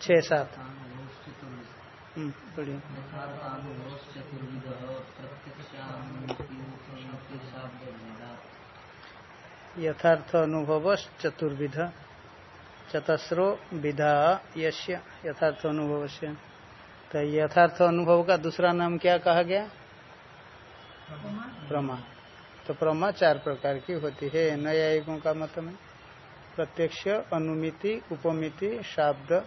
छः सात। हम्म, बढ़िया। यथार्थ अनुभव चतुर्विध चतस्रो विधा यथार्थ अनुभव से तो यथार्थ अनुभव का दूसरा नाम क्या कहा गया? प्रमा। तो प्रमा चार प्रकार की होती है। न्यायिकों का मत में प्रत्यक्ष, अनुमिति, उपमिति, शाब्द,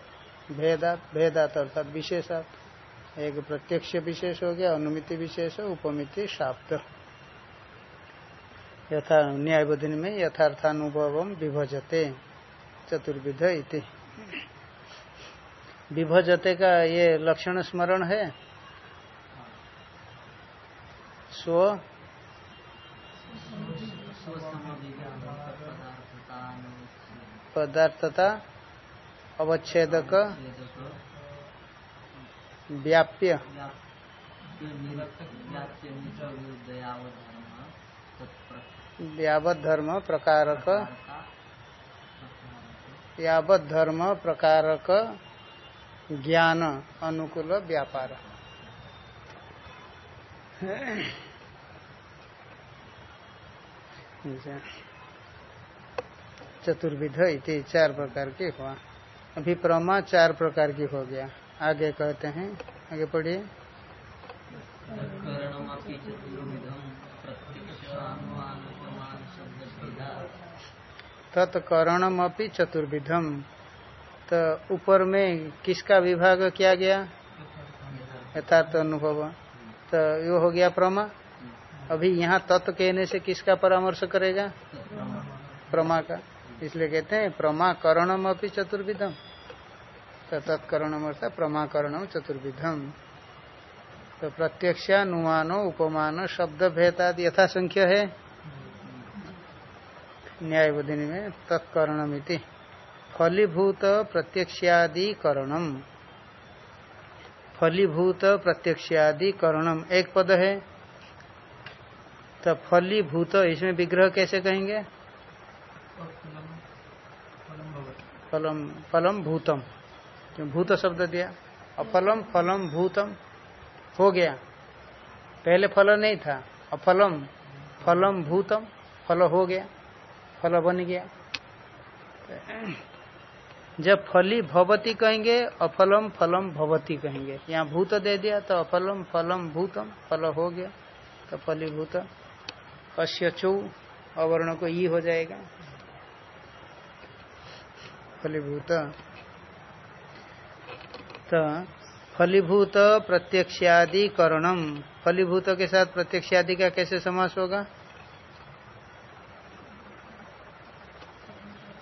भेदात भेदात अर्थात विशेषात। एक प्रत्यक्ष विशेष हो गया, अनुमिति विशेष, उपमिति, शाब्द। यथा न्यायबोधन में यथार्थानुभव विभजते। चतुर्विध इति। विभजते का ये लक्षण स्मरण है? स्व? पदार्थता, अवच्छेदक, व्याप्य। धर्म प्रकारक। यावत धर्म प्रकारक। ज्ञान अनुकूल व्यापार। चतुर्विध इति चार प्रकार की हुआ। अभी प्रमा चार प्रकार की हो गया। आगे कहते हैं। आगे पढ़िए। तत्करणम अपनी चतुर्विधम तो ऊपर में किसका विभाग किया गया? यथार्थ अनुभव। तो ये हो गया प्रमा। अभी यहाँ तत्व कहने से किसका परामर्श करेगा? प्रमा का। इसलिए कहते हैं प्रमा करणम अपनी चतुर्विधम। तो तत्करणम अर्थात प्रमाकरणम चतुर्विधम। तो प्रत्यक्षानुमानो, उपमानो शब्द भेदाद यथा संख्या है। न्यायबोधिनी में तत्करणमिति। फलीभूत प्रत्यक्षादि करणम फलीभूत प्रत्यक्षादि करणम एक पद है। तो फलीभूत, इसमें विग्रह कैसे कहेंगे? फलम फलम भूतम। भूत शब्द दिया। अफलम फलम भूतम। हो गया। पहले फल नहीं था। अफलम फलम भूतम। फल हो गया। फल बन गया। जब फली भवती कहेंगे, अफलम फलम भवती कहेंगे। यहाँ भूत दे दिया तो अफलम फलम भूतम, फल हो गया तो फलीभूत। अश्य चौ अवर्ण को ई हो जाएगा। फलीभूत। तो फलीभूत प्रत्यक्षादि करणम। फलीभूत के साथ प्रत्यक्षादि का कैसे समास होगा?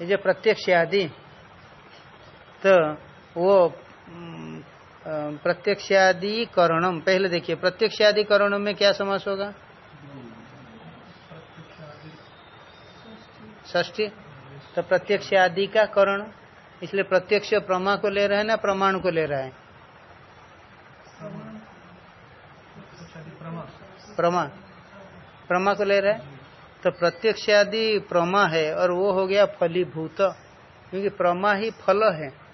ये जो प्रत्यक्ष आदि तो वो प्रत्यक्ष आदि करणम पहले देखिए प्रत्यक्ष आदि में क्या समास होगा? ष्ठी तो प्रत्यक्ष आदि का करण इसलिए प्रत्यक्ष प्रमा को ले रहे हैं ना, प्रमाण को ले रहे हैं? प्रमा। प्रमा को ले रहे हैं? तो प्रत्यक्ष आदि प्रमा है, और वो हो गया फलीभूत। क्योंकि प्रमा ही फल है।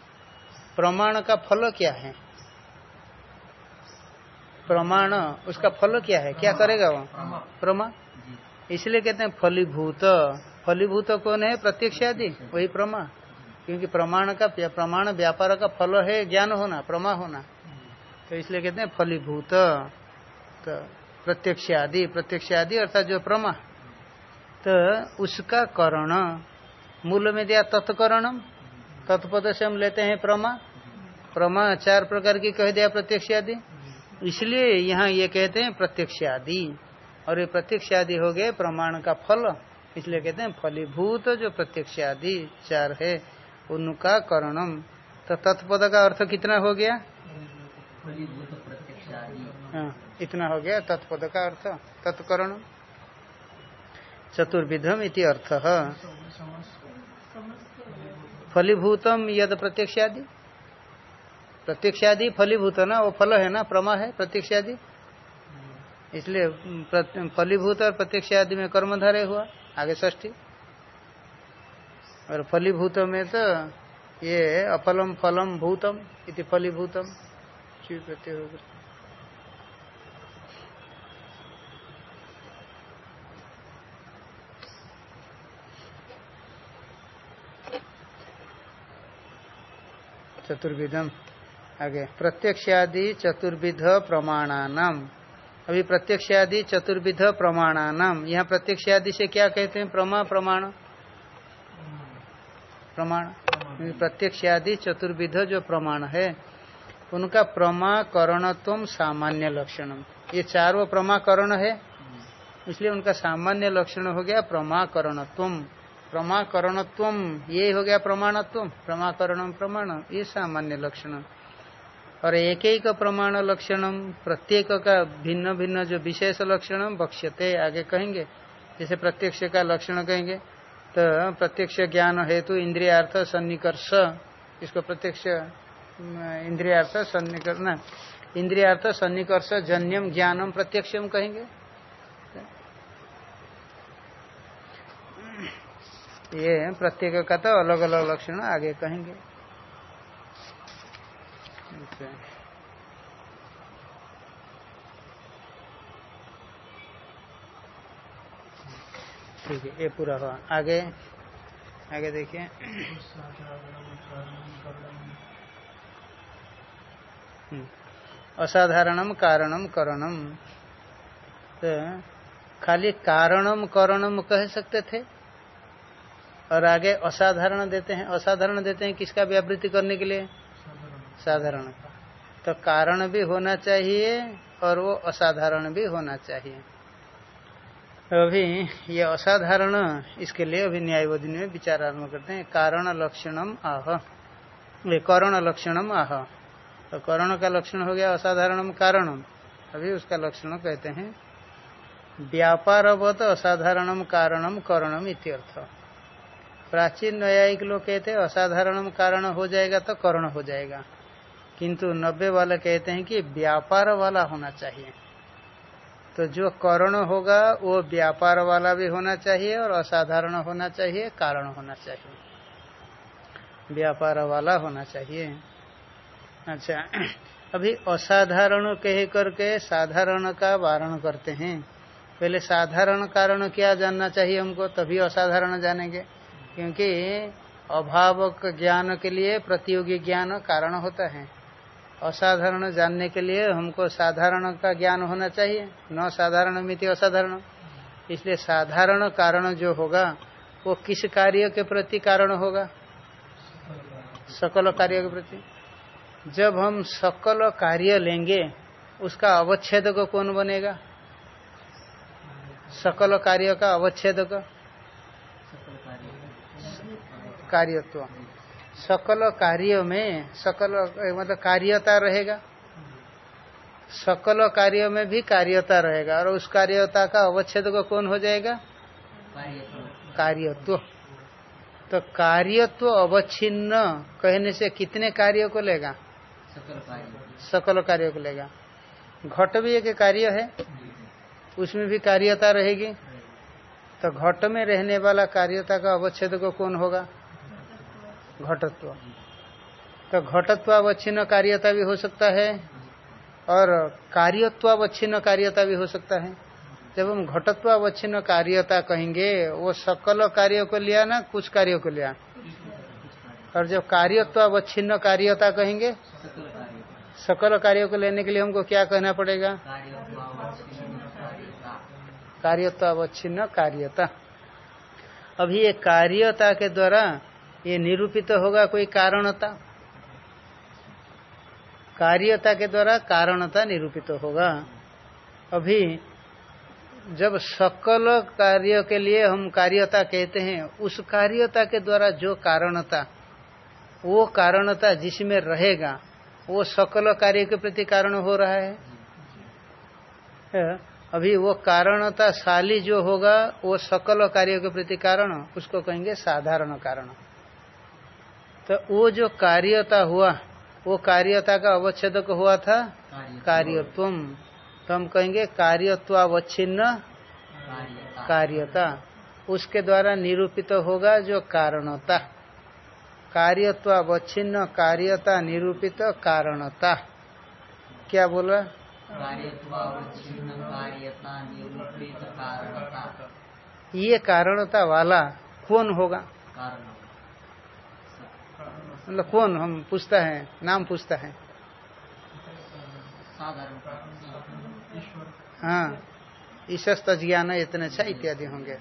प्रमाण का फल क्या है? प्रमाण, उसका फल क्या है? क्या करेगा वो? प्रमा इसलिए कहते हैं फलीभूत। फलीभूत कौन है? प्रत्यक्ष आदि वही प्रमा क्योंकि प्रमाण का, प्रमाण व्यापार का फल है, ज्ञान होना, प्रमा होना। तो इसलिए कहते हैं फलीभूत। तो प्रत्यक्ष आदि प्रत्यक्ष आदि अर्थात जो प्रमा। तो उसका करण। मूल में दिया तत्करणम। तत्पद से हम लेते हैं प्रमा। प्रमा चार प्रकार की कह दिया प्रत्यक्ष आदि इसलिए यहाँ ये कहते हैं प्रत्यक्ष आदि और ये प्रत्यक्ष आदि हो गए प्रमाण का फल। इसलिए कहते हैं फलीभूत जो प्रत्यक्ष आदि चार है उनका करणम। तो तत्पद का अर्थ कितना हो गया? हाँ इतना हो गया तत्पद का अर्थ तत्करण चतुर्विधम इति अर्थ। फलीभूतम यद प्रत्यक्षादि। प्रत्यक्षादि फलीभूत ना, वो फल है ना, प्रमा है, प्रत्यक्षादि। इसलिए फलीभूत और प्रत्यक्ष आदि में कर्मधारय हुआ, आगे ष्ठी और फलीभूत में तो ये अफलम फलम भूतम इति फलीभूतम। प्रत्यय होगा चतुर्विधम। आगे, प्रत्यक्षादि चतुर्विध प्रमाणानाम। अभी प्रत्यक्षादि चतुर्विध प्रमाणानाम। यहाँ प्रत्यक्षादि से क्या कहते हैं? प्रमा, प्रमाण? प्रमाण। प्रत्यक्षादि चतुर्विध जो प्रमाण है, उनका प्रमाकरणत्व सामान्य लक्षणम। ये चारों प्रमाकरण है, इसलिए उनका सामान्य लक्षण हो गया प्रमाकरणत्व प्रमाकरणत्व, ये हो गया प्रमाणत्व, प्रमाकरण प्रमाण, ये सामान्य लक्षण। और एक एक प्रमाण लक्षण, प्रत्येक का भिन्न भिन्न जो विशेष लक्षण बक्ष्यते आगे कहेंगे, जैसे प्रत्यक्ष का लक्षण कहेंगे तो प्रत्यक्ष ज्ञान हेतु इंद्रियार्थ सन्निकर्ष, इसको प्रत्यक्ष इंद्रियार्थ सन्निकर्ष इंद्रियार्थ सन्निकर्ष जन्यम ज्ञानम प्रत्यक्षम कहेंगे। ये प्रत्येक का तो अलग अलग लक्षण आगे कहेंगे। अच्छा। ठीक है, ये पूरा हुआ। आगे आगे देखिए। हम्म। असाधारणम कारणम करणम। तो खाली कारणम करणम कह सकते थे। और आगे असाधारण देते हैं। असाधारण देते हैं किसका व्यावृत्ति करने के लिए? साधारण। तो कारण भी होना चाहिए और वो असाधारण भी होना चाहिए। अभी ये असाधारण, इसके लिए अभी न्यायवादी में विचार आरंभ करते हैं। कारण लक्षणम आह। ये करण लक्षणम आह। तो करण का लक्षण हो गया असाधारणम कारणम। अभी उसका लक्षण कहते हैं, व्यापारवत असाधारणम कारणम करणम इत्यर्थ। प्राचीन न्यायिक लोग कहते हैं असाधारण कारण हो जाएगा तो कर्ण हो जाएगा। किंतु नब्बे वाले कहते हैं कि व्यापार वाला होना चाहिए। तो जो करण होगा, वो व्यापार वाला भी होना चाहिए और असाधारण होना चाहिए, कारण होना चाहिए। व्यापार वाला होना चाहिए। अच्छा अभी असाधारण कह करके साधारण का वारण करते हैं। पहले साधारण कारण क्या जानना चाहिए हमको, तभी असाधारण जानेंगे। क्योंकि अभावक ज्ञान के लिए प्रतियोगी ज्ञान कारण होता है। असाधारण जानने के लिए हमको साधारण का ज्ञान होना चाहिए, न साधारण मिति असाधारण। इसलिए साधारण कारण जो होगा, वो किस कार्य के प्रति कारण होगा? सकल कार्य के प्रति। जब हम सकल कार्य लेंगे, उसका अवच्छेद कौन बनेगा? सकल कार्य का अवच्छेद का कार्यत्व। सकल कार्य में सकल मतलब कार्यता रहेगा। सकल कार्य में भी कार्यता रहेगा, और उस कार्यता का अवच्छेद को कौन हो जाएगा? कार्यत्व। तो कार्यत्व अवच्छिन्न कहने से कितने कार्यों को लेगा? सकल कार्य को लेगा। घट भी एक कार्य है, उसमें भी कार्यता रहेगी। तो घट में रहने वाला कार्यता का अवच्छेद को कौन होगा? घटत्व। तो घटत्वावच्छिन्न कार्यता भी हो सकता है और कार्यत्वावच्छिन्न कार्यता भी हो सकता है। जब हम घटत्वावच्छिन्न कार्यता कहेंगे, वो सकल कार्य को लिया ना, कुछ कार्यों को लिया? और जब कार्यत्वावच्छिन्न कार्यता कहेंगे, सकल कार्यों को लेने के लिए हमको क्या कहना पड़ेगा? कार्यत्वावच्छिन्न कार्यता अभी ये कार्यता के द्वारा ये निरूपित तो होगा कोई कारणता। कार्यता के द्वारा कारणता निरूपित तो होगा। अभी जब सकल कार्य के लिए हम कार्यता कहते हैं, उस कार्यता के द्वारा जो कारणता, वो कारणता जिसमें रहेगा, वो सकल कार्य के प्रति कारण हो रहा है। अभी वो कारणता शाली जो होगा, वो सकल कार्य के प्रति कारण, उसको कहेंगे साधारण कारण। तो वो जो कार्यता हुआ वो कार्यता का अवच्छेद हुआ था? कार्यत्व। तो हम कहेंगे कार्यत्वावच्छिन्न कार्यता। उसके द्वारा निरूपित तो होगा जो कारणता। कार्यत्वावच्छिन्न कार्यता निरूपित तो कारणता। क्या बोला? ये कारणता वाला कौन होगा? मतलब कौन? हम पूछता है नाम पूछता है। हाँ ईश्वर तज्ञान यत्न अच्छा इत्यादि होंगे।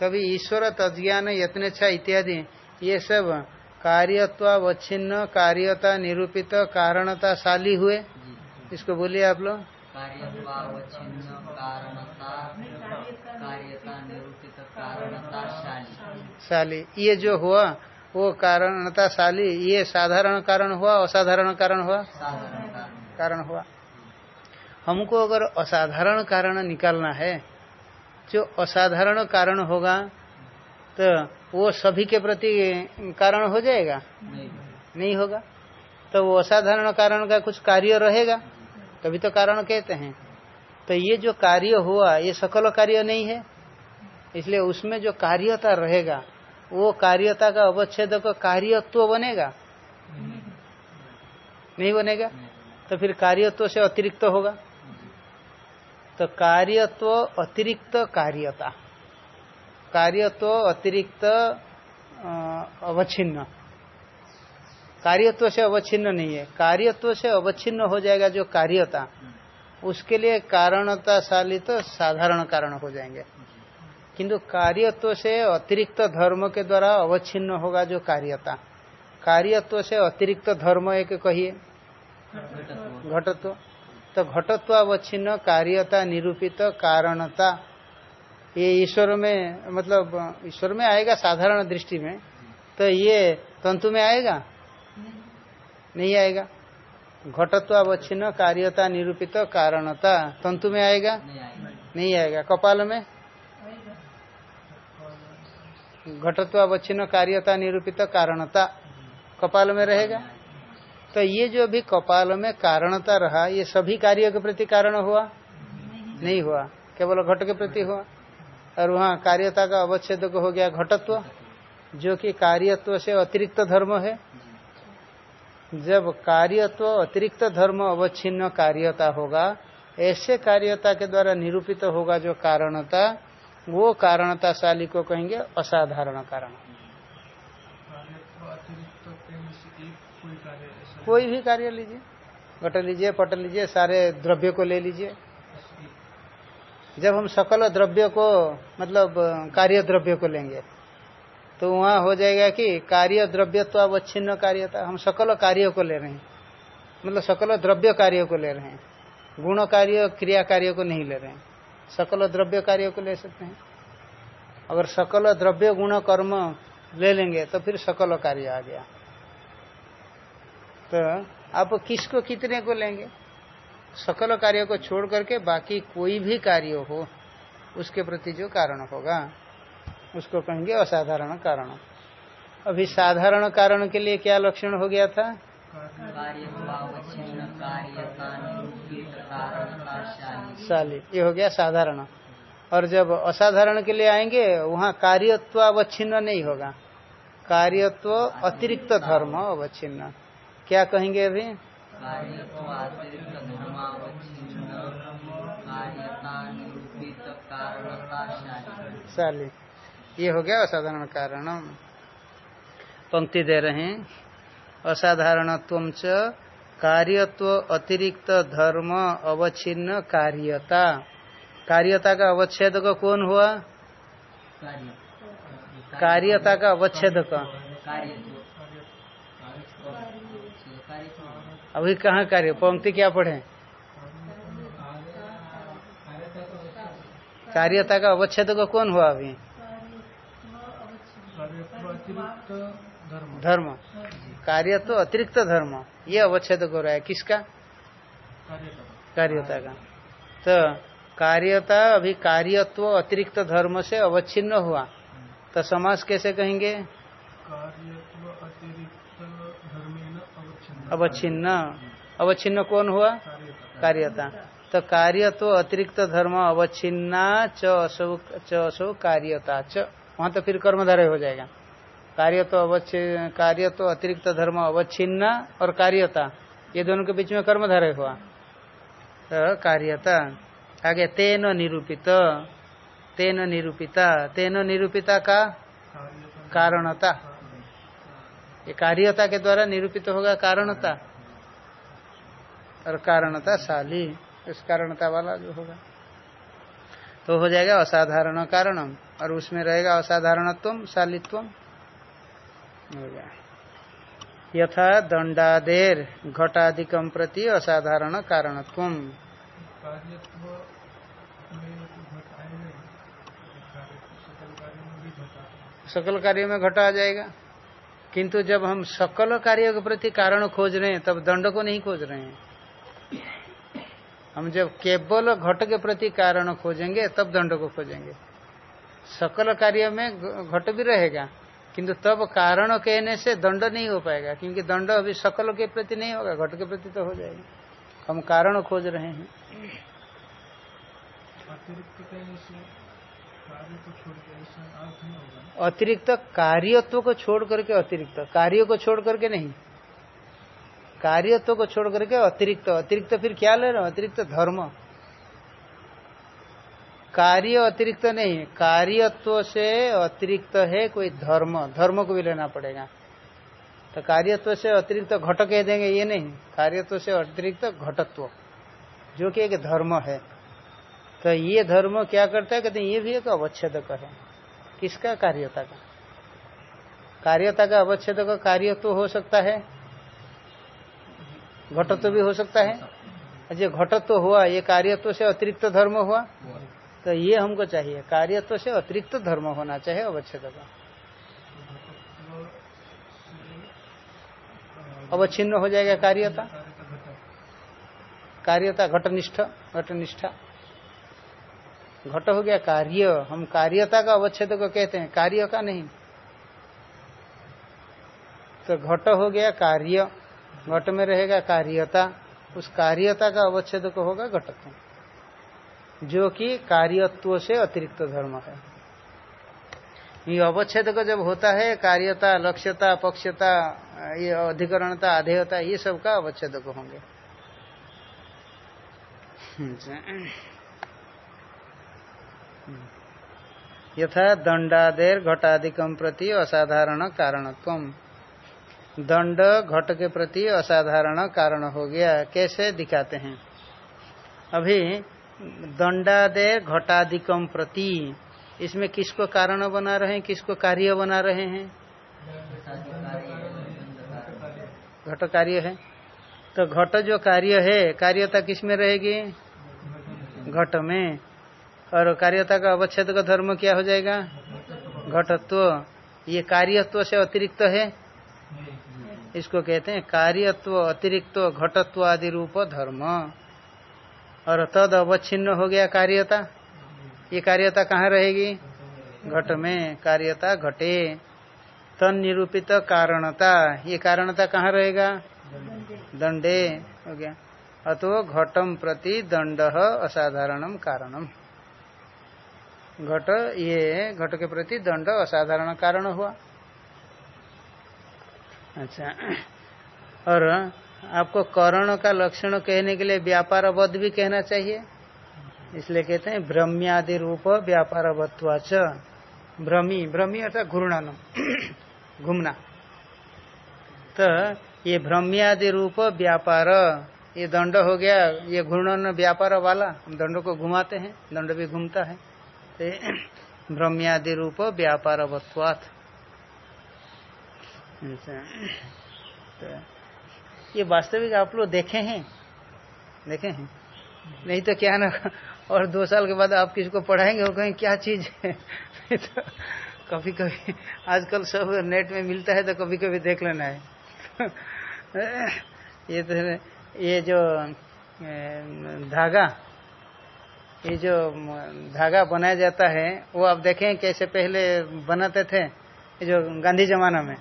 तभी ईश्वर तज्ञान यत्न अच्छा इत्यादि ये सब कार्यत्वावच्छिन्न कार्यता निरूपित कारणता शाली हुए। इसको बोलिए आप लोग। शाली। ये जो हुआ वो कारणता शाली ये साधारण कारण हुआ असाधारण कारण हुआ? कारण हुआ। हमको अगर असाधारण कारण निकालना है जो असाधारण कारण होगा तो वो सभी के प्रति कारण हो जाएगा? नहीं, नहीं होगा। तो वो असाधारण कारण का कुछ कार्य रहेगा? तभी तो कारण कहते हैं। तो ये जो कार्य हुआ ये सकल कार्य नहीं है। इसलिए उसमें जो कार्यता रहेगा वो कार्यता का अवच्छेद का कार्यत्व बनेगा। नहीं बनेगा? तो फिर कार्यत्व से अतिरिक्त होगा। तो कार्यत्व अतिरिक्त कार्यता। कार्यत्व अतिरिक्त अवच्छिन्न। कार्यत्व से अवच्छिन्न नहीं है। कार्यत्व से अवच्छिन्न हो जाएगा जो कार्यता, उसके लिए कारणता कारणताशाली तो साधारण कारण हो जाएँगे। किंतु कार्यत्व से अतिरिक्त धर्म के द्वारा अवच्छिन्न होगा जो कार्यता। कार्यत्व से अतिरिक्त धर्म एक कहिए? घटत्व। तो घटत्व अवच्छिन्न कार्यता निरूपित कारणता। ये ईश्वर में मतलब ईश्वर में आएगा साधारण दृष्टि में। तो ये तंतु में आएगा? नहीं आएगा। घटत्वावच्छिन्न कार्यता निरूपित कारणता। तंतु में आएगा। नहीं आएगा। कपाल में? घटत्वावच्छिन्न कार्यता निरूपित कारणता कपाल में रहेगा। तो ये जो भी कपाल में कारणता रहा, ये सभी कार्यों के प्रति कारण हुआ? नहीं हुआ। केवल घट के प्रति हुआ। और वहाँ कार्यता का अवच्छेद हो गया घटत्व, जो कि कार्यत्व से अतिरिक्त धर्म है। जब कार्यत्व, अतिरिक्त धर्म, अवच्छिन्न कार्यता होगा, ऐसे कार्यता के द्वारा निरूपित होगा जो कारणता वो कारणताशाली को कहेंगे असाधारण कारण। कोई भी कार्य लीजिए घट लीजिए, पट लीजिए, सारे द्रव्य को ले लीजिए। जब हम सकल द्रव्य को मतलब कार्य द्रव्य को लेंगे तो वहाँ हो जाएगा कि कार्य द्रव्य तो अब अच्छिन्न कार्य था, हम सकल कार्य को ले रहे हैं। मतलब सकल द्रव्य कार्य को ले रहे हैं, गुण कार्य, क्रिया कार्य को नहीं ले रहे हैं। सकल द्रव्य कार्य को ले सकते हैं। अगर सकल द्रव्य गुण कर्म ले लेंगे तो फिर सकल कार्य आ गया। तो आप किसको कितने को लेंगे? सकल कार्य को छोड़ करके बाकी कोई भी कार्य हो, उसके प्रति जो कारण होगा, उसको कहेंगे असाधारण कारण। अभी साधारण कारण के लिए क्या लक्षण हो गया था? शाली ये हो गया साधारण। और जब असाधारण के लिए आएँगे, वहाँ कार्यत्व अवच्छिन्न नहीं होगा। कार्यत्व अतिरिक्त धर्म अवच्छिन्न। क्या कहेंगे अभी? शाली ये हो गया असाधारण कारण। पंक्ति दे रहे हैं। असाधारण कार्यत्व अतिरिक्त धर्म अवच्छिन्न कार्यता। कार्यता का अवच्छेद का कौन हुआ? कार्यता का अवच्छेद का अभी कहाँ कार्य? पंक्ति क्या पढ़े? कार्यता का अवच्छेद का कौन हुआ अभी? धर्म। कार्य तो अतिरिक्त धर्म। ये अवच्छेद हो रहा है। किसका? कार्यता का। तो कार्यता अभी कार्यत्व अतिरिक्त धर्म से अवच्छिन्न हुआ। तो समाज कैसे कहेंगे? अवच्छिन्न। अवच्छिन्न। कौन हुआ? कार्यता। तो कार्य तो अतिरिक्त धर्म अवच्छिन्ना च असो च असो कार्यता। च। वहाँ तो फिर कर्मधारय हो जाएगा। कार्य तो अवच्छ कार्य तो अतिरिक्त धर्म अवच्छिन्ना और कार्यता। ये दोनों के बीच में कर्मधारय हुआ। तो कार्यता, आगे तेन निरूपित, तेन निरूपिता तेन निरूपिता का कारणता। ये कार्यता के द्वारा निरूपित होगा कारणता। और कारणता शाली इस कारणता वाला जो होगा। तो हो जाएगा असाधारण कारणम, और उसमें रहेगा असाधारणत्व शालित्व यथा दंडादेर घटाधिकम प्रति असाधारण कारणत्व। सकल कार्य में घटा आ जाएगा। किंतु जब हम सकल कार्य के प्रति कारण खोज रहे हैं, तब दंड को नहीं खोज रहे हैं। हम जब केवल घट के प्रति कारण खोजेंगे, तब दंड को खोजेंगे। सकल कार्य में घट भी रहेगा। किंतु तब कारण कहने से दंड नहीं हो पाएगा क्योंकि दंड अभी सकल के प्रति नहीं होगा घट के प्रति तो हो जाएगा। हम कारण खोज रहे हैं। अतिरिक्त कार्यत्व को छोड़ करके अतिरिक्त कार्य को छोड़ करके नहीं। कार्यत्व को छोड़ करके अतिरिक्त अतिरिक्त फिर क्या ले रहे हो? अतिरिक्त धर्म। कार्य अतिरिक्त नहीं कार्यत्व से अतिरिक्त है कोई धर्म। धर्म को भी लेना पड़ेगा। तो कार्यत्व से अतिरिक्त घट कह देंगे ये नहीं। कार्यत्व से अतिरिक्त घटत्व जो कि एक धर्म है। तो ये धर्म क्या करता है? कहते हैं ये भी एक अवच्छेद है। किसका? कार्यता का। कार्यता का अवच्छेद का कार्य तो हो सकता है। घटत्व भी हो सकता है। जो घटत्व हुआ ये कार्यत्व से अतिरिक्त धर्म हुआ। तो ये हमको चाहिए। कार्यत्व से अतिरिक्त तो धर्म होना चाहिए अवच्छेद का अवच्छिन्न हो जाएगा कार्यता। कार्यता घटनिष्ठ, घटनिष्ठा। घट हो गया कार्य। हम कार्यता का अवच्छेद को कहते हैं। कार्य का नहीं। तो घट हो गया कार्य। घट में रहेगा कार्यता। उस कार्यता का अवच्छेद को होगा घटत्व। जो कि कार्यत्व से अतिरिक्त धर्म है। ये अवच्छेद का जब होता है, कार्यता, लक्ष्यता, पक्षता, ये अधिकरणता अधेयता ये सब का अवच्छेद होंगे। यथा दंडादेर घटाधिकम प्रति असाधारण कारणत्व। दंड घट के प्रति असाधारण कारण हो गया। कैसे दिखाते हैं? अभी दंडादेर घटाधिकम प्रति। इसमें किसको कारण बना रहे हैं, किसको कार्य बना रहे हैं? घट कार्य है। तो घट जो कार्य है, कार्यता किसमें रहेगी? घट में। और कार्यता का अवच्छेद का धर्म क्या हो जाएगा? घटत्व। ये कार्यत्व से अतिरिक्त है? इसको कहते हैं कार्यत्व, अतिरिक्त घटत्व आदि रूप धर्म। और तद अवच्छिन्न हो गया कार्यता। ये कार्यता कहाँ रहेगी? घट में। कार्यता घटे। तन निरूपित कारणता। ये कारणता कहाँ रहेगा? दंडे। हो गया। अतो घटम प्रति दंड असाधारणम कारणम घट ये घट के प्रति दंड असाधारण कारण हुआ। अच्छा। और आपको करण का लक्षण कहने के लिए व्यापार अवध भी कहना चाहिए। इसलिए कहते हैं भ्रम्यादि रूप व्यापार अवत्वाच भ्रमी भ्रमी अर्थात घूर्णन, घूमना। तो ये भ्रम्यादि रूप व्यापार, ये दंड हो गया, ये घूर्णन व्यापार वाला। हम दंड को घुमाते हैं, दंड भी घूमता है। तो भ्रम्यादि रूप व्यापार अवत्वात अच्छा। तो ये वास्तविक आप लोग देखे हैं। देखे हैं। नहीं तो क्या ना, और दो साल के बाद आप किसी को पढ़ाएँगे वो कहें क्या चीज़ है? तो कभी कभी आजकल सब नेट में मिलता है तो कभी कभी देख लेना है। ये तो ये जो धागा, ये जो, धागा बनाया जाता है, वो आप देखें कैसे पहले बनाते थे जो गांधी जमाना में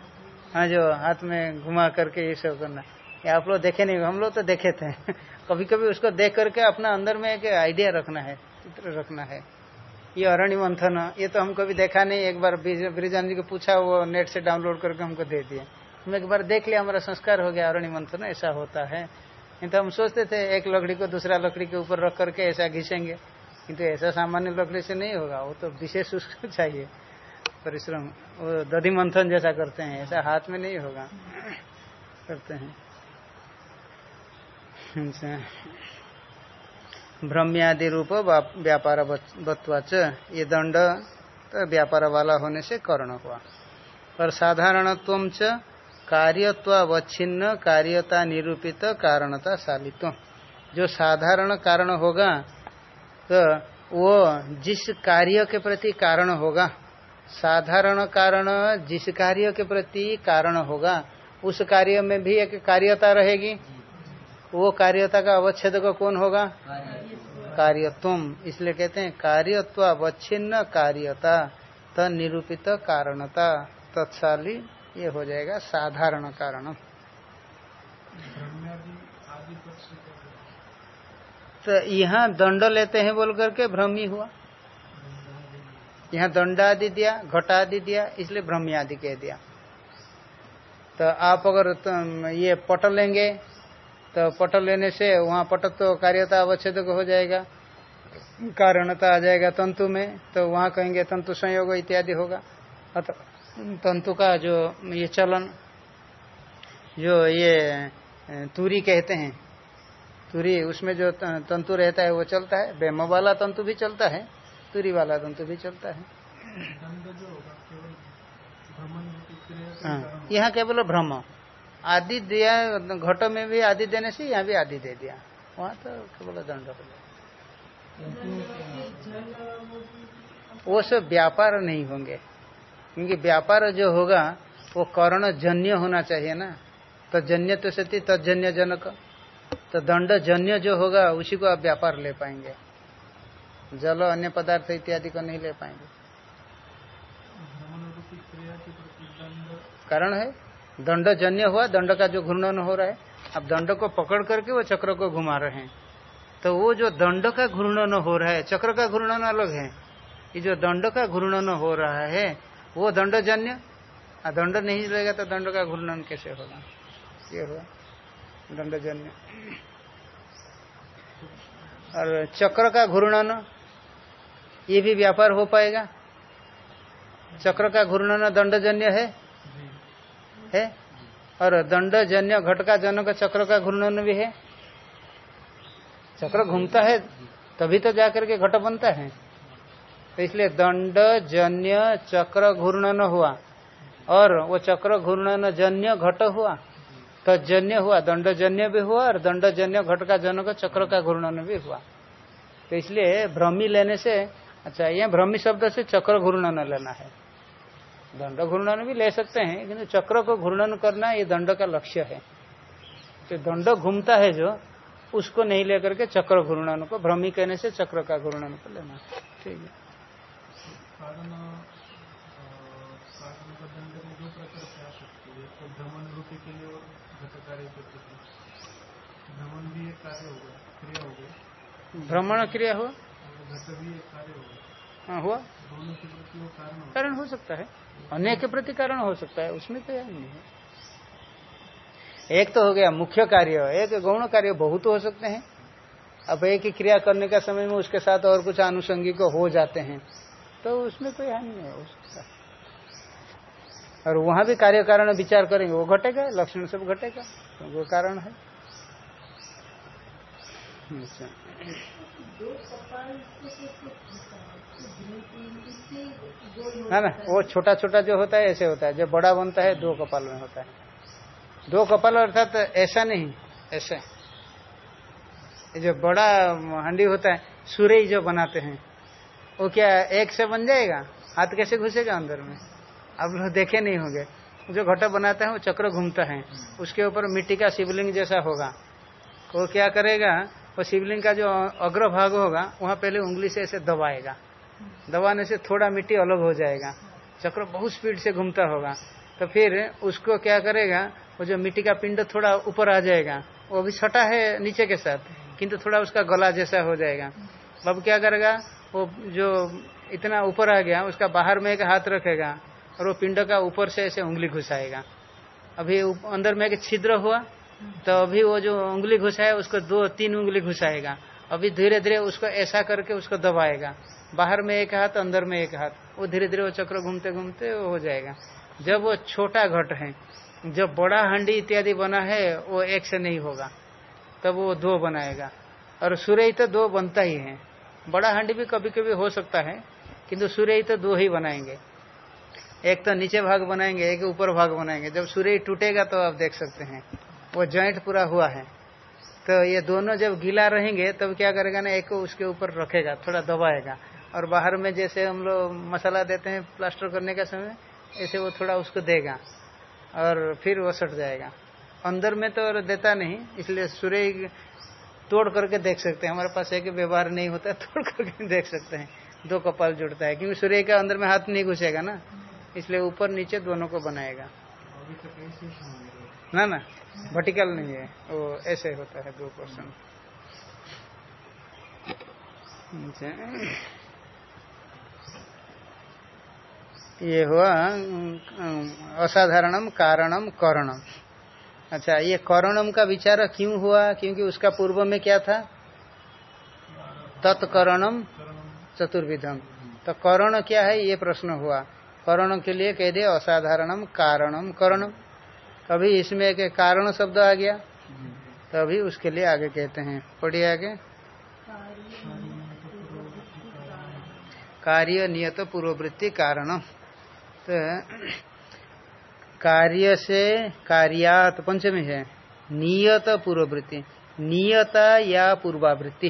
हाँ जो हाथ में घुमा करके ये सब करना। आप लोग देखे नहीं, हम लोग तो देखे थे। कभी कभी उसको देख करके अपना अंदर में एक आइडिया रखना है, चित्र रखना है। ये अरण्य मंथन, ये तो हम कभी देखा नहीं, एक बार ब्रिजान जी को पूछा, वो नेट से डाउनलोड करके हमको दे दिए। हम एक बार देख लिया, हमारा संस्कार हो गया, अरण्य मंथन, ऐसा होता है। नहीं तो हम सोचते थे, एक लकड़ी को दूसरा लकड़ी के ऊपर रख करके ऐसा घिसेंगे। किंतु ऐसा सामान्य लकड़ी से नहीं होगा, वो तो विशेष उसको चाहिए। परिश्रम, वो दधि मंथन जैसा करते हैं, ऐसा हाथ में नहीं होगा। करते हैं। भ्रम्यादि रूप व्यापार बत्वाच ये दंड तो व्यापार वाला होने से कर्ण हुआ। और साधारणत्व च कार्यत्वावच्छिन्न, कार्यता निरूपित कारणता शालित्व जो साधारण कारण होगा तो वो जिस कार्य के प्रति कारण होगा, साधारण कारण जिस कार्य के प्रति कारण होगा, उस कार्य में भी एक कार्यता रहेगी। वो कार्यता का अवच्छेद कौन होगा? कार्यत्व इसलिए कहते हैं कार्यत्व अवच्छिन्न कार्यता, तनिरूपित कारणता। तत्साली ये हो जाएगा साधारण कारण। तो यहाँ दंड लेते हैं बोल करके भ्रमी हुआ। यहाँ दंड आदि दिया घटा आदि दिया, इसलिए भ्रमी आदि कह दिया। तो आप अगर तो ये पट लेंगे तो पट लेने से वहाँ पटक तो कार्यता अवच्छेद हो जाएगा। कारणता आ जाएगा तंतु में तो वहाँ कहेंगे तंतु संयोग इत्यादि होगा। तंतु का जो ये चलन जो ये तुरी कहते हैं तुरी उसमें जो तंतु रहता है वो चलता है। बेम वाला तंतु भी चलता है तुरी वाला तंतु भी चलता है। हाँ, यहाँ केवल भ्रम। आदि दिया, घट में भी आदि देने से यहाँ भी आदि दे दिया। वहाँ तो केवल दंड वो सब व्यापार नहीं होंगे। क्योंकि व्यापार जो होगा, वो कर्ण जन्य होना चाहिए ना। तो जन्य तो सती तजन्य जनक। तो दंड जन्य जो होगा, उसी को आप व्यापार ले पाएँगे। जल, अन्य पदार्थ इत्यादि को नहीं ले पाएँगे। कारण है? दंड जन्य हुआ, दंड का जो घूर्णन हो रहा है, अब दंड को पकड़ करके वो चक्र को घुमा रहे हैं। तो वो जो दंड का घूर्णन हो रहा है, चक्र का घूर्णन अलग है। ये जो दंड का घूर्णन हो रहा है, वो दंड जन्य? दंड नहीं रहेगा तो दंड का घूर्णन कैसे होगा? ये हुआ, दंड जन्य। और चक्र का घूर्णन, ये भी व्यापार हो पाएगा? चक्र का घूर्णन दंडजन्य है? है? और दंडजन्य घट का जनक चक्र का घूर्णन भी है। चक्र घूमता है, तभी तो जाकर के घट बनता है। तो इसलिए दंड जन्य चक्र घूर्णन हुआ और वो चक्र घूर्णन जन्य, घट हुआ। तो जन्य हुआ दंड जन्य भी हुआ और दंड जन्य घट का जनक चक्र का घूर्णन भी हुआ। तो इसलिए भ्रमी लेने से अच्छा ये भ्रमी शब्द से चक्र घूर्णन लेना है। दंड घूर्णन भी ले सकते हैं किंतु चक्र को घूर्णन करना ये दंड का लक्ष्य है। तो दंड घूमता है जो उसको नहीं लेकर के चक्र घूर्णन को भ्रमी कहने से चक्र का घूर्णन को लेना। ठीक है। भ्रमण क्रिया हो हाँ हुआ। कारण हो सकता है। अन्य के प्रति कारण हो सकता है। उसमें तो यार नहीं है। एक तो हो गया मुख्य कार्य। एक गौण कार्य बहुत हो सकते हैं। अब एक ही क्रिया करने का समय में उसके साथ और कुछ आनुषंगिक हो जाते हैं। तो उसमें कोई हानि नहीं हो सकता। और वहाँ भी कार्य कारण विचार करेंगे। वो घटेगा, लक्षण सब घटेगा। तो वो कारण है। अच्छा। ना ना? वो छोटा छोटा जो होता है, ऐसे होता है। जो बड़ा बनता है, दो कपाल में होता है। दो कपाल अर्थात तो ऐसा नहीं, ऐसे। जो बड़ा हंडी होता है, सूर्य जो बनाते हैं, वो क्या एक से बन जाएगा? हाथ कैसे घुसेगा अंदर में? अब लोग देखे नहीं होंगे। जो घटा बनाता है, वो चक्र घूमता है। उसके ऊपर मिट्टी का शिवलिंग जैसा होगा। वो क्या करेगा? वो शिवलिंग का जो अग्र भाग होगा, वहाँ पहले उंगली से ऐसे दबाएगा। दबाने से थोड़ा मिट्टी अलग हो जाएगा। चक्र बहुत स्पीड से घूमता होगा। तो फिर उसको क्या करेगा, वो जो मिट्टी का पिंड थोड़ा ऊपर आ जाएगा, वो भी छटा है नीचे के साथ, किंतु थोड़ा उसका गला जैसा हो जाएगा। अब क्या करेगा, वो जो इतना ऊपर आ गया, उसका बाहर में एक हाथ रखेगा और वो पिंड का ऊपर से ऐसे उंगली घुसाएगा। अभी अंदर में एक छिद्र हुआ तो अभी वो जो उंगली घुसाए उसको दो तीन उंगली घुसाएगा। अभी धीरे धीरे उसको ऐसा करके उसको दबाएगा। बाहर में एक हाथ, अंदर में एक हाथ। वो धीरे धीरे वो चक्र घूमते घूमते हो जाएगा। जब वो छोटा घट है, जब बड़ा हंडी इत्यादि बना है, वो एक से नहीं होगा। तब वो दो बनाएगा। और सूर्य तो दो बनता ही है। बड़ा हंडी भी कभी कभी हो सकता है, किंतु सूर्य तो दो ही बनाएँगे। एक तो नीचे भाग बनाएँगे, एक ऊपर भाग बनाएँगे। जब सूर्य टूटेगा तो आप देख सकते हैं। वो ज्वाइंट पूरा हुआ है। तो ये दोनों जब गीला रहेंगे, तब क्या करेगा ना, एक उसके ऊपर रखेगा, थोड़ा दबाएगा। और बाहर में जैसे हम लोग मसाला देते हैं प्लास्टर करने का समय, ऐसे वो थोड़ा उसको देगा और फिर वो सट जाएगा। अंदर में तो देता नहीं, इसलिए सूर्य तोड़ करके देख सकते हैं। हमारे पास एक व्यवहार नहीं होता, तोड़ करके देख सकते हैं। दो कपाल जुड़ता है, क्योंकि सूर्य का अंदर में हाथ नहीं घुसेगा ना, इसलिए ऊपर नीचे दोनों को बनाएगा। ना ना वर्टिकल नहीं है, वो ऐसे होता है दो परसेंट ये हुआ असाधारणम, कारणम, करणम। अच्छा ये करणम का विचार क्यों हुआ? क्योंकि उसका पूर्व में क्या था? तत्करणम, चतुर्विधम। तो करण क्या है? ये प्रश्न हुआ। करण के लिए कह दे, असाधारणम, कारणम, करणम। कभी इसमें एक कारण शब्द आ गया। तभी उसके लिए आगे कहते हैं। पढ़िए आगे। कार्य नियत पूर्ववृत्ति कारण तो कार्य से कार्यात पंचमी है। नियत पूर्ववृत्ति। नियता या पूर्वावृत्ति।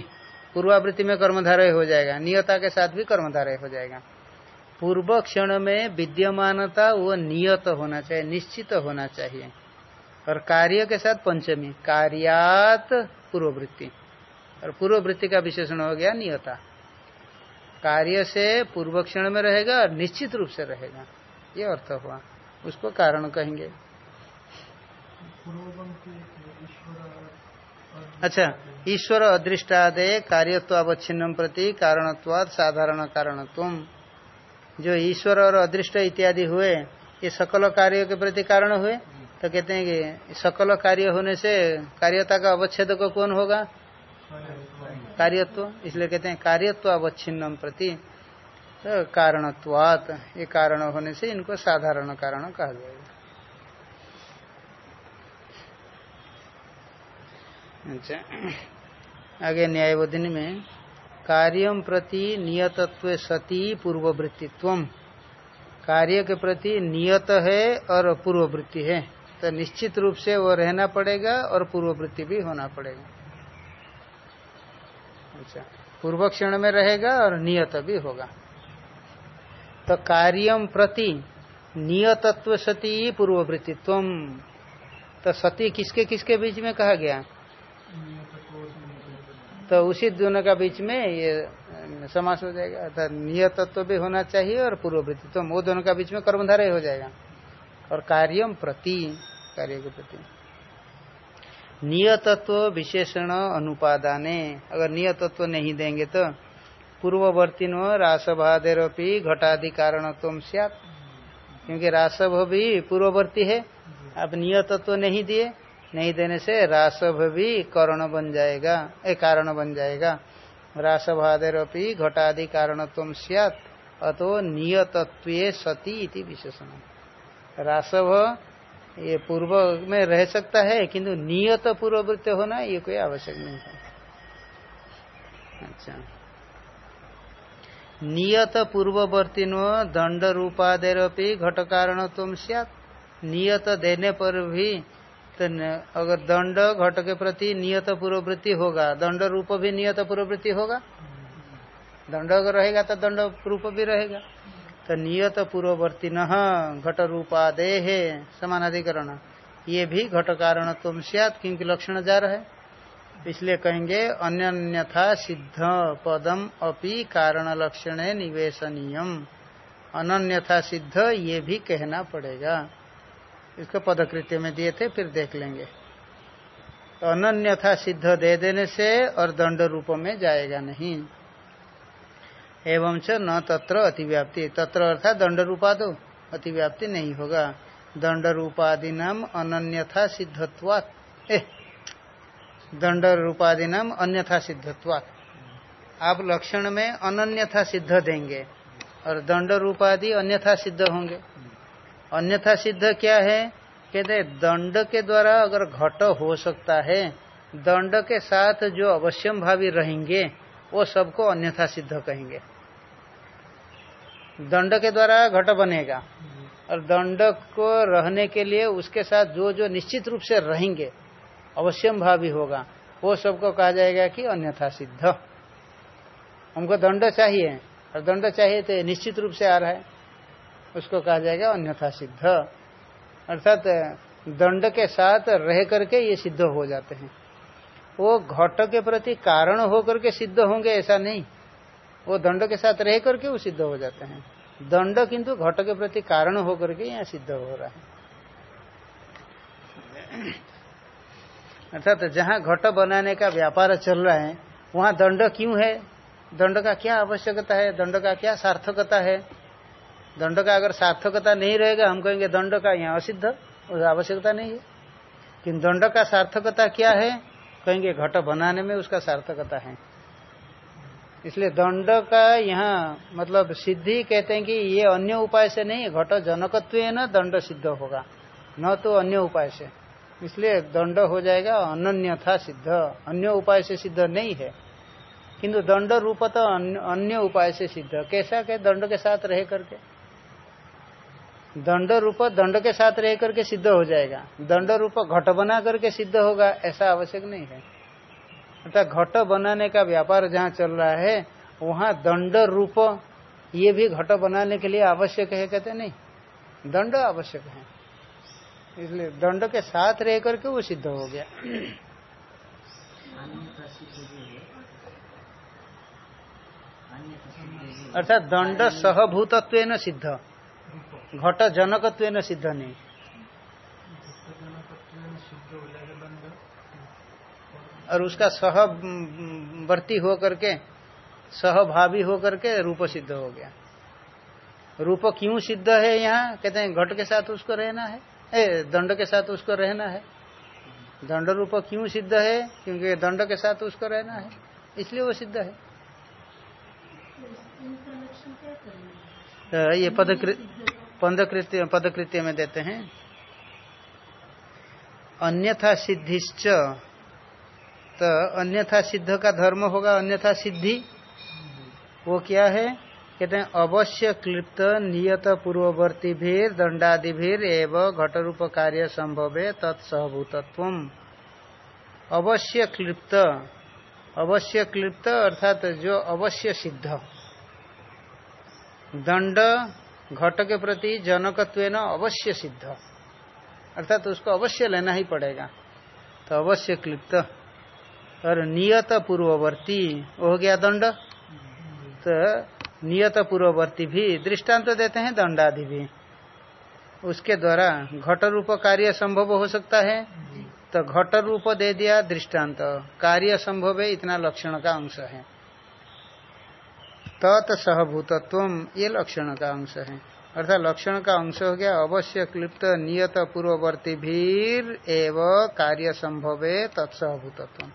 पूर्वावृत्ति में कर्मधारय हो जाएगा। नियता के साथ भी कर्मधारय हो जाएगा। पूर्व क्षण में विद्यमानता वो नियत होना चाहिए, निश्चित होना चाहिए। और कार्य के साथ पंचमी, कार्यात पूर्ववृत्ति। और पूर्ववृत्ति का विशेषण हो गया नियता। कार्य से पूर्व क्षण में रहेगा और निश्चित रूप से रहेगा। ये अर्थ हुआ। उसको कारण कहेंगे। अच्छा ईश्वर अदृष्टादे कार्यत्वावच्छिन्नम प्रति कारणत्वाद साधारण कारणत्व जो ईश्वर और अदृष्ट इत्यादि हुए, ये सकल कार्य के प्रति कारण हुए तो कहते हैं कि सकल कार्य होने से कार्यता का अवच्छेद को कौन होगा? कार्यत्व। इसलिए कहते हैं कार्यत्व अवच्छिन्नम प्रति तो कारणत्वात। ये कारण होने से इनको साधारण कारण कहा जाएगा। अच्छा आगे न्यायबोधिनी में कार्यम प्रति नियतत्व सती पूर्ववृत्तित्व। कार्य के प्रति नियत है और पूर्ववृत्ति है। तो निश्चित रूप से वो रहना पड़ेगा और पूर्ववृत्ति भी होना पड़ेगा। अच्छा पूर्व क्षण में रहेगा और नियत भी होगा। तो कार्यम प्रति नियतत्व सती पूर्ववृत्तित्व। तो सती किसके किसके बीच में कहा गया? तो उसी दोनों का बीच में ये समास हो जाएगा। अर्थात नियत तत्व भी होना चाहिए और पूर्ववृत्ति। तो वो दोनों का बीच में कर्मधारय हो जाएगा। और कार्यम प्रति, कार्य के प्रति। नियतत्व विशेषण अनुपादाने, अगर नियतत्व नहीं देंगे तो पूर्ववर्ती नो रासभादेरपी घटादि कारण तुम क्योंकि रासभ भी पूर्ववर्ती है। अब नियतत्व नहीं दिए नहीं देने से रासभ भी करण बन जाएगा एक कारण बन जाएगा। रासभादेर अपनी घटादि कारण तुम सियात, अतो नियतत्व सती इति विशेषण। रासभ, ये पूर्व में रह सकता है, किंतु नियत पूर्ववृत्त होना, ये कोई आवश्यक नहीं है। अच्छा। नियत पूर्ववर्तीनो दंड रूपादेर घट कारण तुम सियात। नियत देने पर भी तो अगर दंड घट के प्रति नियत पूर्ववृत्ति होगा, दंड रूप भी नियत पूर्ववृत्ति होगा? दंड अगर रहेगा तो दंड रूप भी रहेगा। तो नियत पूर्ववर्ती न घट रूपादे है समानाधिकरण। ये भी घट कारण तुम सियात, क्योंकि लक्षण जा रहा इसलिए कहेंगे अन्यथा सिद्ध पदम अपि कारण लक्षण निवेशनीयम। अनन्यथा सिद्ध, ये भी कहना पड़ेगा। इसको पदकृत्य में दिए थे, फिर देख लेंगे। तो अनन्यथा सिद्ध दे देने से और दंड रूप में जाएगा नहीं। एवं च न तत्र अतिव्याप्ति। तत्र अर्थात दंड रूपा तो अतिव्याप्ति नहीं होगा। दंड रूपादि नाम अनन्यथा सिद्धत्वात। दंड रूपादि नाम अन्यथा सिद्धत्वात। आप लक्षण में अनन्यथा सिद्ध देंगे और दंड रूपादि अन्यथा सिद्ध होंगे। अन्यथा सिद्ध क्या है? कहते, दंड के द्वारा अगर घट हो सकता है, दंड के साथ जो अवश्यम भावी रहेंगे, वो सबको अन्यथा सिद्ध कहेंगे। दंड के द्वारा घट बनेगा। और दंड को रहने के लिए उसके साथ जो जो निश्चित रूप से रहेंगे अवश्यम भावी होगा, वो सबको कहा जाएगा कि अन्यथा सिद्ध। हमको दंड चाहिए। और दंड चाहिए तो निश्चित रूप से आ रहा है। उसको कहा जाएगा अन्यथा सिद्ध। अर्थात दंड के साथ रह करके ये सिद्ध हो जाते हैं। वो घट के प्रति कारण होकर के सिद्ध होंगे, ऐसा नहीं। वो दंड के साथ रह करके वो सिद्ध हो जाते हैं। दंड किंतु घट के प्रति कारण होकर के यहाँ सिद्ध हो रहा है। अर्थात जहाँ घट बनाने का व्यापार चल रहा है, वहाँ दंड क्यों है? दंड का क्या आवश्यकता है? दंड का क्या सार्थकता है? दंड का अगर सार्थकता नहीं रहेगा, हम कहेंगे दंड का यहाँ असिद्ध आवश्यकता नहीं है। किन दंड का सार्थकता क्या है? कहेंगे घट बनाने में उसका सार्थकता है। इसलिए दंड का यहाँ मतलब सिद्धि कहते हैं कि ये अन्य उपाय से नहीं, घट जनकत्व न दंड सिद्ध होगा। न तो अन्य उपाय से। इसलिए दंड हो जाएगा अनन्यथा सिद्ध। अन्य उपाय से सिद्ध नहीं है। किंतु दंड रूप तो अन्य उपाय से सिद्ध। कैसा? के दंड के साथ रह करके। दंड रूप दंड के साथ रह करके सिद्ध हो जाएगा। दंड रूप घट बना करके सिद्ध होगा, ऐसा आवश्यक नहीं है। अर्थात घट बनाने का व्यापार जहाँ चल रहा है, वहाँ दंड रूप, ये भी घट बनाने के लिए आवश्यक है, कहते नहीं। दंड आवश्यक है। इसलिए दंड के साथ रह करके वो सिद्ध हो गया। अर्थात दंड सहभूतत्व सिद्ध। घट जनकत्व न सिद्ध नहीं। और उसका सहवर्ती हो करके सहभावी हो करके रूप सिद्ध हो गया। रूप क्यों सिद्ध है यहाँ? कहते हैं घट के साथ उसको रहना है। ए, दंड के साथ उसको रहना है। दंड रूप क्यों सिद्ध है? क्योंकि दंड के साथ उसको रहना है। इसलिए वो सिद्ध है। तो ये पदकृत्य पदकृत्य में देते हैं। अन्यथा सिद्धिश्च तो अन्यथा सिद्ध का धर्म होगा, अन्यथा सिद्धि। वो क्या है? कहते हैं, अवश्य क्लिप्त नियत पूर्ववर्ती भीर दंडादि भीर एवं घट रूप कार्य संभव है तत्सहभूतत्व अवश्य क्लिप्त अवश्य क्लिप्त अर्थात जो अवश्य सिद्ध। दंड घट के प्रति जनकत्व अवश्य सिद्ध। अर्थात तो उसको अवश्य लेना ही पड़ेगा। तो अवश्य क्लिप्त। और नियत पूर्ववर्ती हो गया दंड। तो नियत पूर्ववर्ती भी दृष्टांत तो देते हैं, दंडादि भी। उसके द्वारा घट रूप कार्य संभव हो सकता है। तो घट रूप दे दिया दृष्टांत। कार्य संभव है, इतना लक्षण का अंश है। तत्सहभूतत्व ये लक्षण का अंश है। अर्थात लक्षण का अंश हो गया, अवश्य क्लिप्त नियत पूर्ववर्ती भीर एवं कार्य संभव तत्सहभूतत्व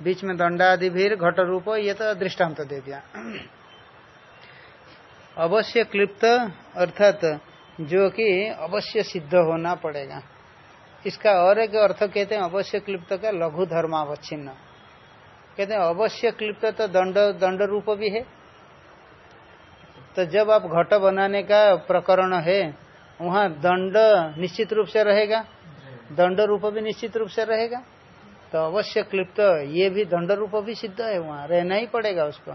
बीच में दंडादि भीर घट रूप, ये तो दृष्टांत तो दे दिया। अवश्य क्लिप्त, अर्थात जो कि अवश्य सिद्ध होना पड़ेगा। इसका और एक अर्थ कहते हैं, अवश्य क्लिप्त का लघु धर्मावच्छिन्न। कहते हैं, अवश्य क्लिप्त तो दंड दंड रूप भी है। तो जब आप घट बनाने का प्रकरण है, वहाँ दंड निश्चित रूप से रहेगा। दंड रूप भी निश्चित रूप से रहेगा। तो अवश्य क्लिप्त, ये भी दंड रूप भी सिद्ध है वहाँ, रहना ही पड़ेगा उसको।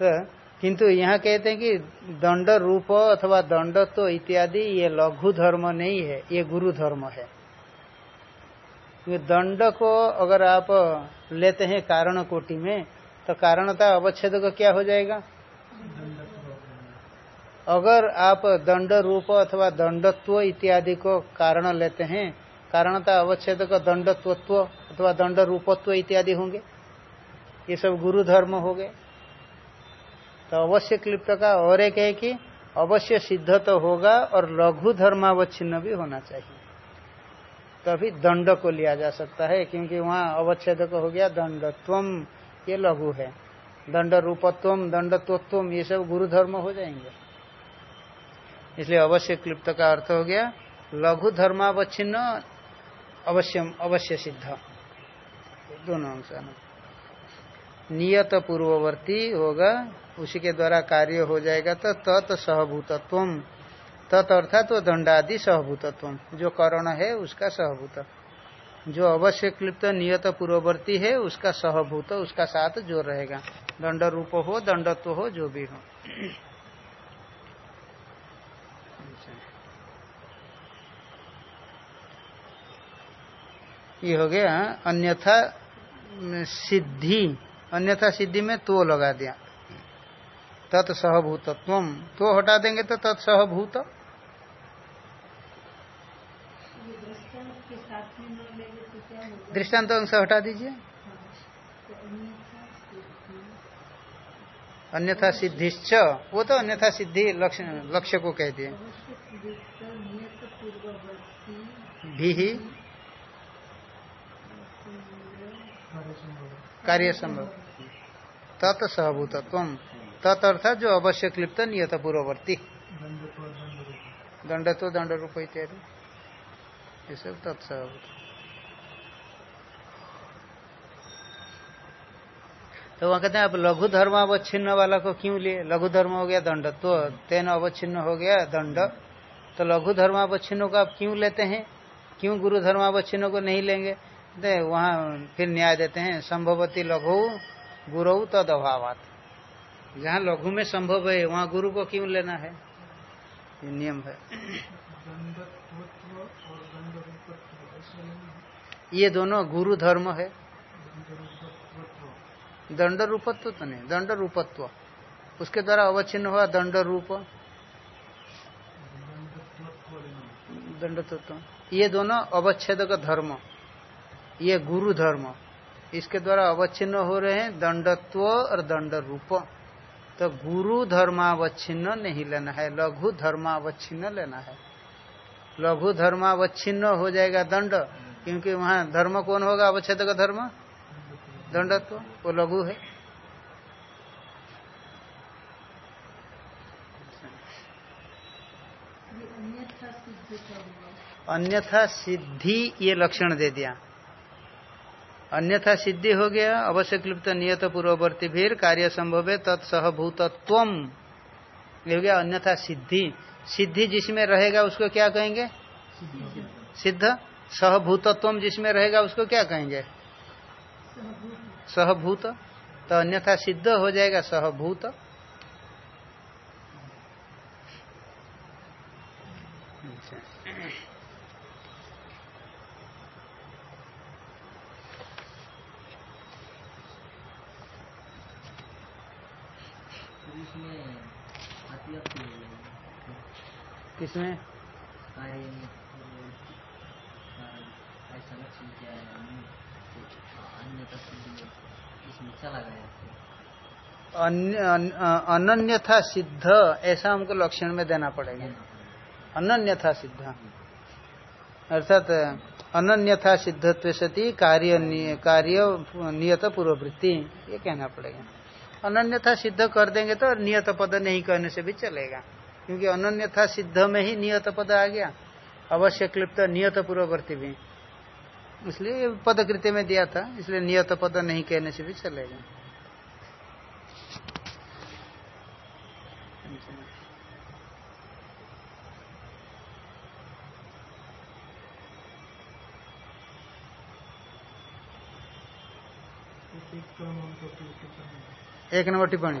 तो किंतु यहाँ कहते हैं कि दंड रूप अथवा दंड तो इत्यादि, ये लघु धर्म नहीं है, ये गुरु धर्म है। दंड को अगर आप लेते हैं कारण कोटि में तो कारणता अवच्छेद का क्या हो जाएगा? अगर आप दंड रूप अथवा दंडत्व इत्यादि को कारण लेते हैं, कारणता अवच्छेद का दंडत्वत्व अथवा दंड रूपत्व इत्यादि होंगे। ये सब गुरु धर्म हो गए। तो अवश्य क्लिप्त का और एक है कि अवश्य सिद्ध तो होगा और लघु धर्मावच्छिन्न भी होना चाहिए। तभी तो दंड को लिया जा सकता है, क्योंकि वहाँ अवच्छेद हो गया दंडत्व ये लघु है। दंड रूपत्व दंडत्वत्व ये सब गुरु धर्म हो जाएँगे। इसलिए अवश्य क्लिप्त का अर्थ हो गया। लघु धर्मावच्छिन्न अवश्य अवश्य सिद्ध। दोनों अंश नियत पूर्ववर्ती होगा, उसी के द्वारा कार्य हो जाएगा तो तत् सहभूतत्व तत् अर्थात वो दंडादि सहभूतत्व जो करण है, उसका सहभूत। जो अवश्य क्लिप्त नियत पूर्ववर्ती है, उसका सहभूत, उसका साथ जो रहेगा। दंड रूप हो, दंडत्व हो, जो भी हो। ये हो गया, अन्यथा सिद्धि। अन्यथा सिद्धि में तो लगा दिया। तत्सहभूतत्व तो हटा देंगे तो तत्सहभूत दृष्टांत अंश हटा दीजिए। अन्यथा सिद्धिश्च। वो तो अन्यथा सिद्धि लक्ष्य को कह दिए। कार्य संभव तत्सहभूतत्व तत् अर्थात जो अवश्य क्लिप्त नियत पूर्ववर्ती। दंड तो दंड रूप इत्यादि। ये सब तत्सहभूत तो वहाँ कहते हैं आप लघु धर्म अवच्छिन्न वाला को क्यों लिए? लघु धर्म हो गया दंड। तो तेन अवच्छिन्न हो गया दंड। तो लघु धर्म अवच्छिन्न को आप क्यों लेते हैं? क्यों गुरु धर्म अवच्छिन्न को नहीं लेंगे? वहाँ फिर न्याय देते हैं संभवती लघु गुरु तद अभावात जहाँ लघु में संभव है वहाँ गुरु को क्यों लेना है? ये नियम है। ये दोनों गुरु धर्म है। दंड रूपत्व तो नहीं दंड रूपत्व उसके द्वारा अवच्छिन्न हुआ दंड रूप दंड तत्व ये दोनों अवच्छेद का धर्म। ये गुरु धर्म। इसके द्वारा अवच्छिन्न हो रहे हैं दंडत्व और दंड रूप तो गुरु धर्मावच्छिन्न नहीं लेना है, लघु धर्मावच्छिन्न लेना है। लघु धर्मावच्छिन्न हो जाएगा दंड, क्योंकि वहाँ धर्म कौन होगा अवच्छेद का धर्म? दंडत्व, वो लघु है। अन्यथा सिद्धि, ये लक्षण दे दिया। अन्यथा सिद्धि हो गया अवश्य क्लिप्त नियत पूर्ववर्ती भी कार्य संभव है तत्सहभूतत्व ये हो गया अन्यथा सिद्धि। सिद्धि जिसमें रहेगा, उसको क्या कहेंगे? सिद्ध। सहभूतत्व जिसमें रहेगा, उसको क्या कहेंगे? सहभूत। तो अन्यथा सिद्ध हो जाएगा सहभूत। किसमें? अनन्यथा सिद्ध ऐसा हमको लक्षण में देना पड़ेगा। अनन्यथा सिद्ध। अर्थात अनन्यथा सिद्धत्व सती कार्य कार्य नियत पूर्ववृत्ति ये कहना पड़ेगा। अनन्यथा सिद्ध कर देंगे तो नियत पद नहीं कहने से भी चलेगा। क्योंकि अनन्यथा सिद्ध में ही नियत पद आ गया। अवश्य क्लिप्त नियत पूर्ववर्ती भी। इसलिए पदकृत्य में दिया था, इसलिए नियत पद नहीं कहने से भी चलेगा। एक नंबर टिप्पणी।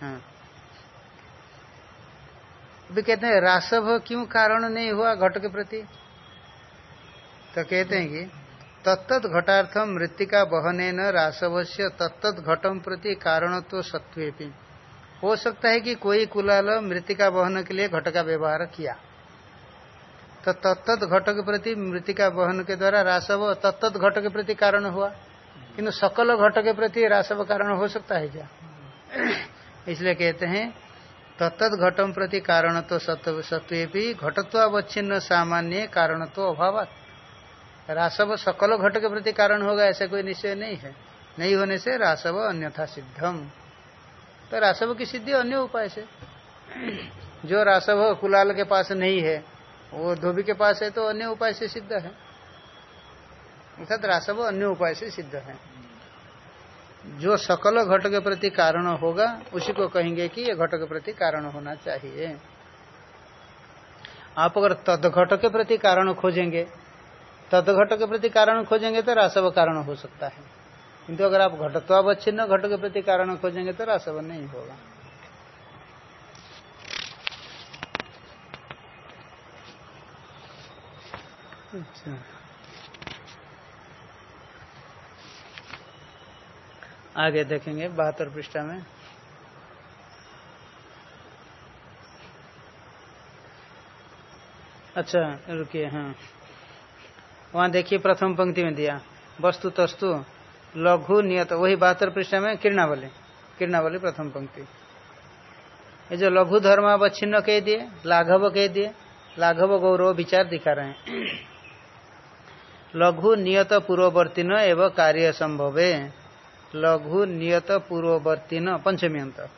हाँ। अभी कहते हैं, रासभ क्यों कारण नहीं हुआ घट के प्रति? तो कहते हैं कि तत्त घटार्थम मृतिका बहन न रासव से तत्त घटम प्रति कारणत्व सत्वे हो सकता है कि कोई कुलाल मृतिका बहन के लिए घट का व्यवहार किया। तो तत्त घट के प्रति मृतिका बहन के द्वारा रासव तत्त घट के प्रति कारण हुआ। किंतु सकल घट के प्रति रासव कारण हो सकता है क्या? इसलिए कहते हैं तत्त घटम प्रति कारण तो सत्व भी घटत्वावच्छिन्न सामान्य कारण तो अभाव रासव सकल घट के प्रति कारण होगा, ऐसा कोई निश्चय नहीं है। नहीं होने से रासव अन्यथा सिद्धम। तो रासव की सिद्धि अन्य उपाय से। जो रासव कुलाल के पास नहीं है, वो धोबी के पास है तो अन्य उपाय से सिद्ध है। अर्थात रासव अन्य उपाय से सिद्ध है। जो सकल घट के प्रति कारण होगा, उसी को कहेंगे कि ये घट के प्रति कारण होना चाहिए। आप अगर तद घट के प्रति कारण खोजेंगे तद घट के प्रति कारण खोजेंगे तो रासव कारण हो सकता है। किंतु अगर आप घटत्वावच्छिन्न घट के प्रति कारण खोजेंगे तो रासव नहीं होगा। अच्छा। आगे देखेंगे बहत्तर पृष्ठा में। अच्छा रुकिए हाँ। वहाँ देखिए प्रथम पंक्ति में दिया, वस्तु तस्तु, लघु नियत वही बहत्तर पृष्ठा में किरणावली किरणावली प्रथम पंक्ति। ये जो लघु धर्मावच्छिन्न कह दिए, लाघव कह दिए, लाघव गौरव विचार दिखा रहे हैं। लघु नियत पूर्ववर्ती न एवं कार्य संभव, लघु नियत पूर्ववर्तीन पंचमी अंत।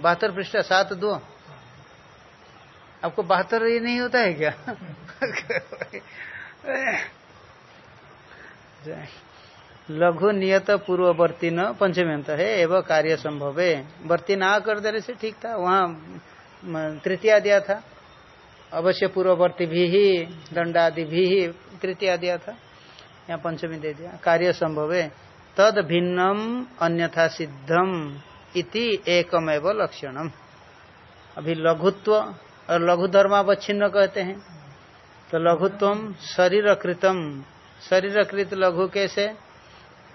बहत्तर पृष्ठ, सात दो। आपको बहत्तर ये नहीं होता है क्या? लघु नियत पूर्ववर्ती न पंचमी अंत है, एवं कार्य संभव है। वर्ती ना कर देने से ठीक था, वहाँ तृतीया दिया था। अवश्य पूर्ववर्ती भी ही, दंडादि भी ही तृतीया दिया था। यहाँ पंचमी दे दिया। कार्य संभव है। तद भिन्नम अन्यथा सिद्धम इति एकमेव लक्षणम। अभी लघुत्व और लघु धर्मावच्छिन्न कहते हैं। तो लघुत्व शरीर कृतम शरीर कृत लघु कैसे?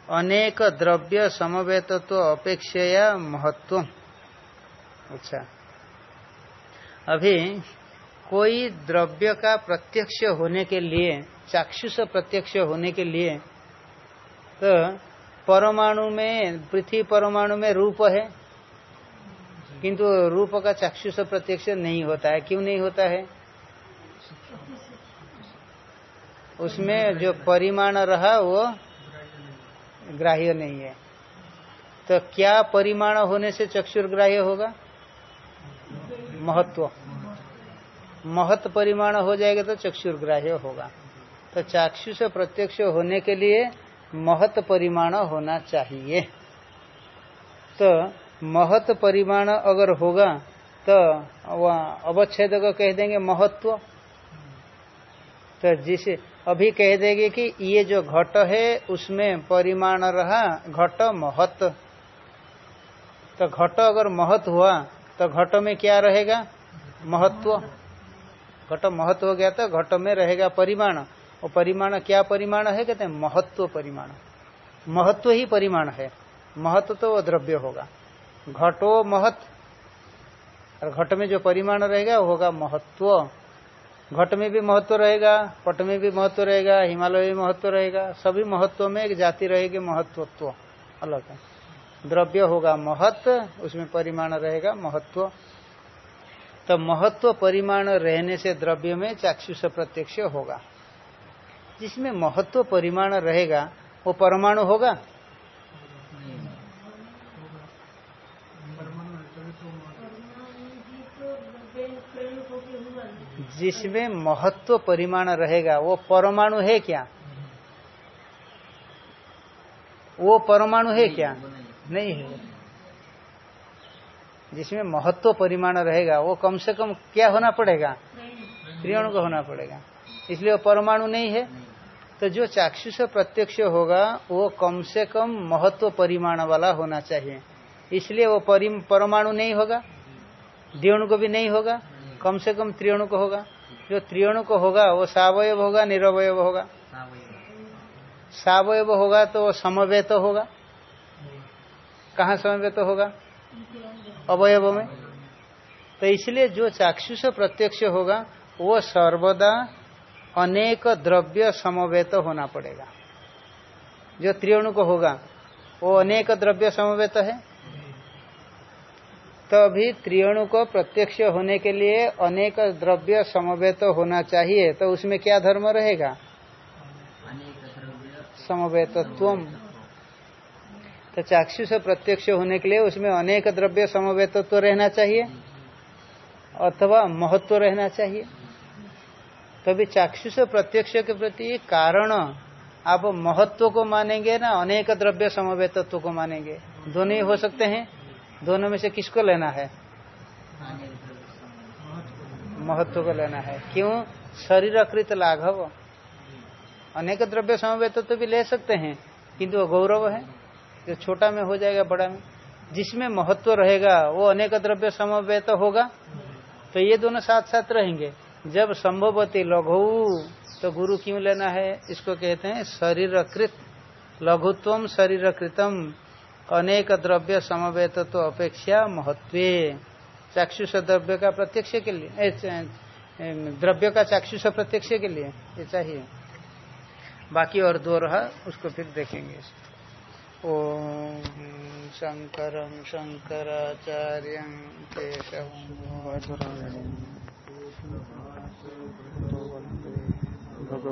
अनेक द्रव्य समवेतत्व अपेक्षया महत्व अच्छा। अभी कोई द्रव्य का प्रत्यक्ष होने के लिए, चाक्षुष प्रत्यक्ष होने के लिए तो परमाणु में, पृथ्वी परमाणु में रूप है। किंतु रूप का चाक्षुष प्रत्यक्ष नहीं होता है। क्यों नहीं होता है? उसमें जो परिमाण रहा वो ग्राह्य नहीं है। तो क्या परिमाण होने से चक्षुर्ग्राह्य होगा? महत्व। महत्व परिमाण हो जाएगा तो चक्षुर्ग्राह्य होगा। तो चाक्षुष प्रत्यक्ष होने के लिए महत परिमाण होना चाहिए। तो महत परिमाण अगर होगा तो वह अवच्छेद को कह देंगे महत्व। तो जिस अभी कह देंगे कि ये जो घट है, उसमें परिमाण रहा, घट महत। तो घट अगर महत हुआ तो घट में क्या रहेगा? महत्व। घट महत्व हो गया तो घट में रहेगा परिमाण। और परिमाण क्या परिमाण है? कहते हैं महत्व परिमाण। महत्व ही परिमाण है। महत्व तो वो द्रव्य होगा। घटो महत। और घट में जो परिमाण रहेगा, वो होगा महत्व। घट में भी महत्व रहेगा, पट में भी महत्व रहेगा, हिमालय में महत्व रहेगा, सभी महत्व में एक जाति रहेगी महत्वत्व। अलग है। द्रव्य होगा महत्व उसमें परिमाण रहेगा महत्व। तो महत्व परिमाण रहने से द्रव्य में चाक्षुष प्रत्यक्ष होगा। जिसमें महत्व परिमाण रहेगा, वो परमाणु होगा? जिसमें महत्व परिमाण रहेगा, वो परमाणु है क्या? वो परमाणु है क्या? नहीं है। जिसमें महत्व परिमाण रहेगा, वो कम से कम क्या होना पड़ेगा? त्रियाणु को होना पड़ेगा। इसलिए वो परमाणु नहीं है। तो जो चाक्षुष प्रत्यक्ष होगा, वो कम से कम महत्व परिमाण वाला होना चाहिए। इसलिए वो परमाणु नहीं होगा। द्विणु को भी नहीं होगा। कम से कम त्रियाणु को होगा। जो त्रियाणु को होगा, वो सावयव होगा निरवय होगा। सावयव होगा तो वो समवेत होगा। कहाँ समवेत होगा? अवयव में। तो इसलिए जो चाक्षुष प्रत्यक्ष होगा, वो सर्वदा अनेक द्रव्य समवेत होना पड़ेगा। जो त्रियाणु को होगा, वो अनेक द्रव्य समवेत है। तो अभी त्रियाणु को प्रत्यक्ष होने के लिए अनेक द्रव्य समवेत होना चाहिए। तो उसमें क्या धर्म रहेगा? समवेतत्व तो चाक्षुष प्रत्यक्ष होने के लिए उसमें अनेक द्रव्य समवेतत्व रहना चाहिए, अथवा महत्व रहना चाहिए। तभी चाक्षुष प्रत्यक्ष के प्रति कारण, आप महत्व को मानेंगे ना, अनेक द्रव्य समवेतत्व को मानेंगे। दोनों ही हो सकते हैं। दोनों में से किसको लेना है? महत्व को लेना है। क्यों? शरीर अकृत लाघव। अनेक द्रव्य समवेत तो भी ले सकते हैं, किंतु वो गौरव है। जो छोटा में हो जाएगा, बड़ा में। जिसमें महत्व रहेगा, वो अनेक द्रव्य समवेत होगा। तो ये दोनों साथ साथ रहेंगे। जब संभवती लघु तो गुरु क्यों लेना है? इसको कहते हैं शरीरकृत लघुत्व शरीरकृतम अनेक द्रव्य समवेत तो अपेक्षा महत्व चाक्षुष द्रव्य का प्रत्यक्ष के लिए द्रव्य का चाक्षुष प्रत्यक्ष के लिए ये चाहिए। बाकी और दो रहा, उसको फिर देखेंगे। ओम शंकर शंकराचार्य केशव